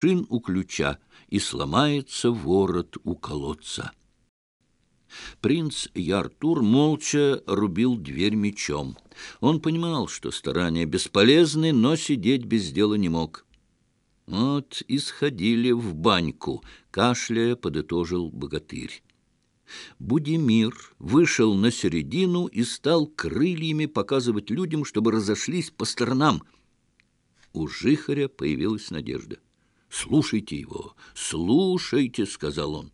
шин у ключа, и сломается ворот у колодца. Принц Яртур молча рубил дверь мечом. Он понимал, что старания бесполезны, но сидеть без дела не мог. Вот исходили в баньку, кашляя, подытожил богатырь. Будимир вышел на середину и стал крыльями показывать людям, чтобы разошлись по сторонам. У Жихаря появилась надежда. слушайте его, слушайте», — сказал он.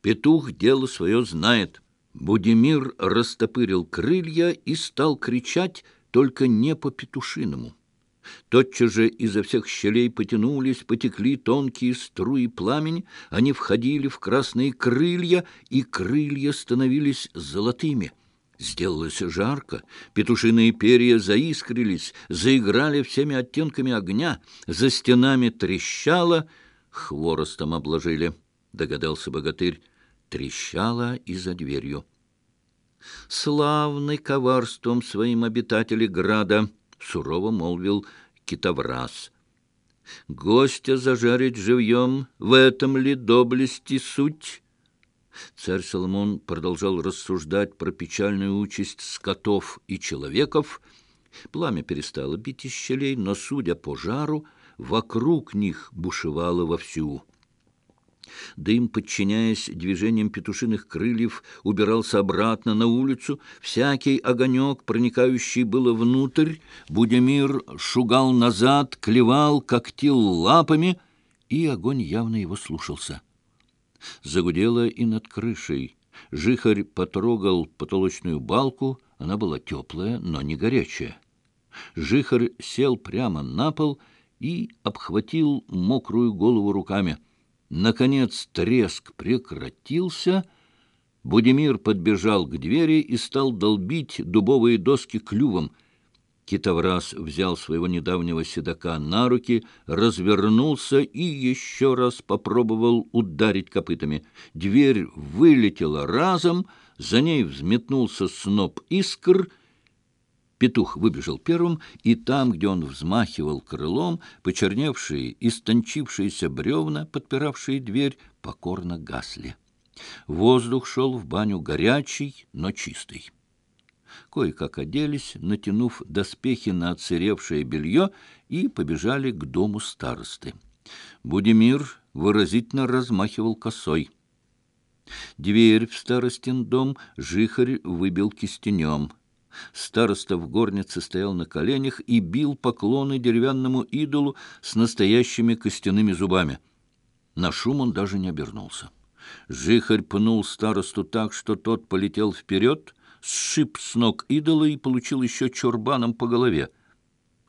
Петух дело свое знает. Будимир растопырил крылья и стал кричать, только не по-петушиному. Тотчас же изо всех щелей потянулись, потекли тонкие струи пламени, они входили в красные крылья, и крылья становились золотыми — Сделалось жарко, петушиные перья заискрились, заиграли всеми оттенками огня, за стенами трещало, хворостом обложили, догадался богатырь, трещало и за дверью. «Славный коварством своим обитатели града!» — сурово молвил китовраз. «Гостя зажарить живьем, в этом ли доблести суть?» Царь Соломон продолжал рассуждать про печальную участь скотов и человеков. Пламя перестало бить из щелей, но, судя по жару, вокруг них бушевало вовсю. Дым, подчиняясь движениям петушиных крыльев, убирался обратно на улицу. Всякий огонек, проникающий было внутрь, Будемир шугал назад, клевал, когтил лапами, и огонь явно его слушался. Загудело и над крышей. Жихарь потрогал потолочную балку, она была теплая, но не горячая. Жихарь сел прямо на пол и обхватил мокрую голову руками. Наконец треск прекратился. Будимир подбежал к двери и стал долбить дубовые доски клювом — Китоврас взял своего недавнего седока на руки, развернулся и еще раз попробовал ударить копытами. Дверь вылетела разом, за ней взметнулся сноп искр. Петух выбежал первым, и там, где он взмахивал крылом, почерневшие, истончившиеся бревна, подпиравшие дверь, покорно гасли. Воздух шел в баню горячий, но чистый. Кое-как оделись, натянув доспехи на отсыревшее белье, и побежали к дому старосты. Будимир выразительно размахивал косой. Дверь в старостин дом жихарь выбил кистенем. Староста в горнице стоял на коленях и бил поклоны деревянному идолу с настоящими костяными зубами. На шум он даже не обернулся. Жихарь пнул старосту так, что тот полетел вперед — шип с ног идола и получил еще чурбаном по голове.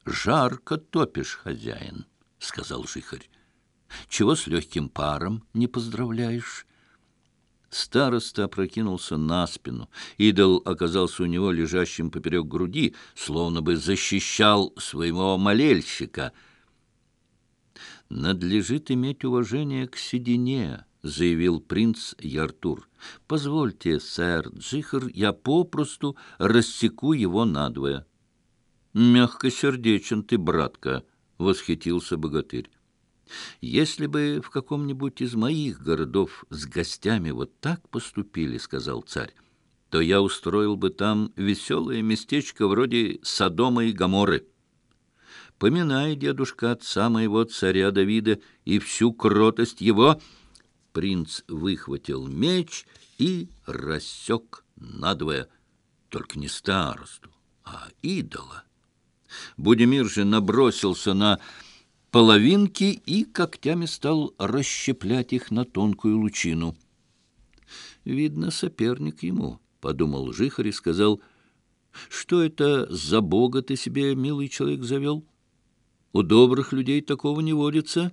«Жарко топишь, хозяин», — сказал жихарь. «Чего с легким паром не поздравляешь?» Староста опрокинулся на спину. Идол оказался у него лежащим поперек груди, словно бы защищал своего молельщика. «Надлежит иметь уважение к седине», заявил принц Яртур. — Позвольте, сэр Джихар, я попросту рассеку его надвое. — Мягкосердечен ты, братка, — восхитился богатырь. — Если бы в каком-нибудь из моих городов с гостями вот так поступили, — сказал царь, — то я устроил бы там веселое местечко вроде Содома и Гоморры. Поминай, дедушка, отца моего царя Давида и всю кротость его — Принц выхватил меч и рассек надвое, только не старосту, а идола. Будимир же набросился на половинки и когтями стал расщеплять их на тонкую лучину. «Видно, соперник ему», — подумал Жихарь и сказал, «Что это за бога ты себе, милый человек, завел? У добрых людей такого не водится».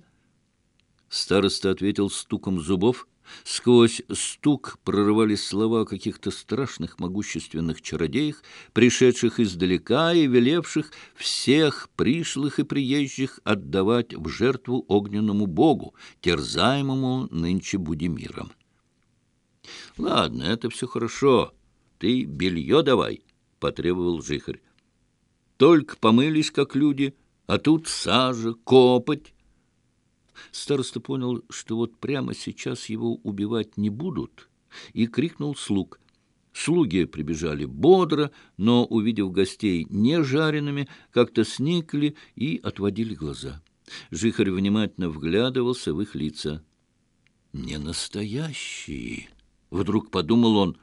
Староста ответил стуком зубов. Сквозь стук прорывались слова каких-то страшных могущественных чародеев, пришедших издалека и велевших всех пришлых и приезжих отдавать в жертву огненному богу, терзаемому нынче Будимиром. — Ладно, это все хорошо. Ты белье давай, — потребовал жихарь. — Только помылись, как люди, а тут сажа, копоть. Староста понял, что вот прямо сейчас его убивать не будут, и крикнул слуг. Слуги прибежали бодро, но, увидев гостей не жареными, как-то сникли и отводили глаза. Жихарь внимательно вглядывался в их лица. «Не настоящие!» — вдруг подумал он.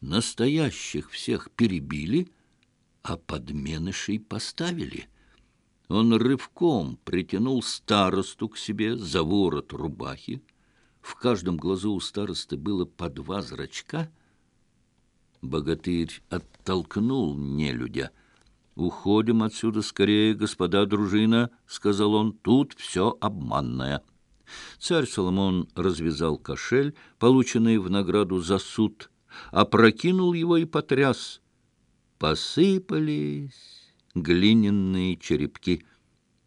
«Настоящих всех перебили, а подменышей поставили». Он рывком притянул старосту к себе за ворот рубахи. В каждом глазу у старосты было по два зрачка. Богатырь оттолкнул нелюдя. «Уходим отсюда скорее, господа дружина», — сказал он, — «тут все обманное». Царь Соломон развязал кошель, полученный в награду за суд, опрокинул его и потряс. Посыпались глиняные черепки.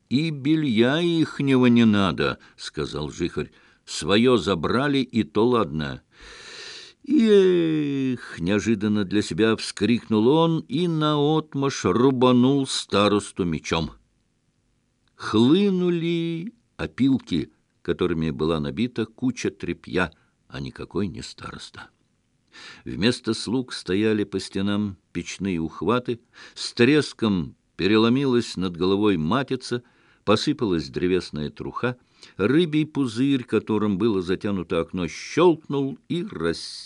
«И белья ихнего не надо», — сказал жихарь. «Свое забрали, и то ладно». «Эх!» — неожиданно для себя вскрикнул он и наотмашь рубанул старосту мечом. Хлынули опилки, которыми была набита куча тряпья, а никакой не староста. Вместо слуг стояли по стенам печные ухваты, с треском переломилась над головой матица, посыпалась древесная труха, рыбий пузырь, которым было затянуто окно, щелкнул и рассеялся.